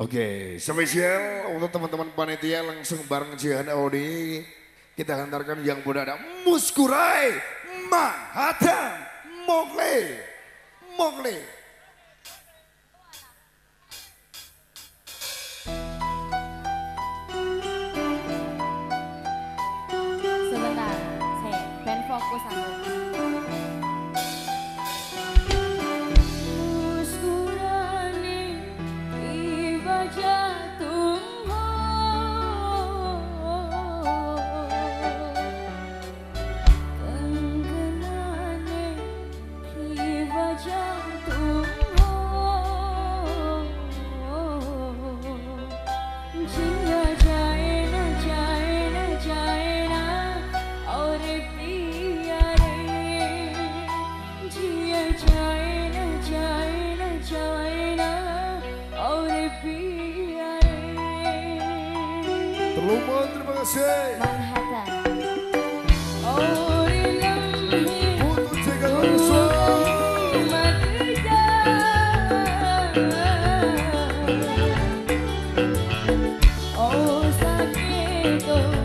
Oke, spesial untuk teman-teman panitia langsung bareng Jihan Audi. Kita hantarkan yang muda ada Muskurai mahatam Mokle Mokle. Sebentar, saya ben fokus aku. say? Manhattan. Oh, San Diego.